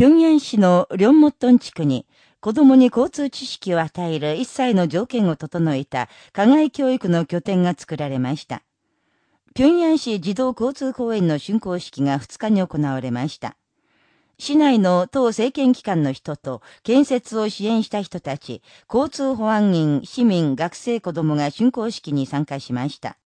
平壌市のリョンモットン地区に子供に交通知識を与える一切の条件を整えた課外教育の拠点が作られました。平壌市児童交通公園の竣工式が2日に行われました。市内の党政権機関の人と建設を支援した人たち、交通保安員、市民、学生子供が竣工式に参加しました。